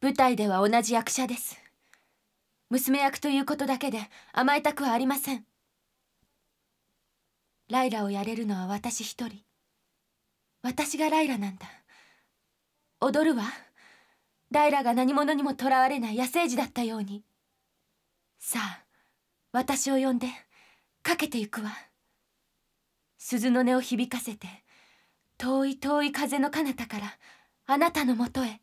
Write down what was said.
舞台では同じ役者です。娘役ということだけで甘えたくはありません。ライラをやれるのは私一人。私がライラなんだ。踊るわ。ライラが何者にもとらわれない野生児だったように。さあ私を呼んでかけていくわ。鈴の音を響かせて遠い遠い風の彼方からあなたのもとへ。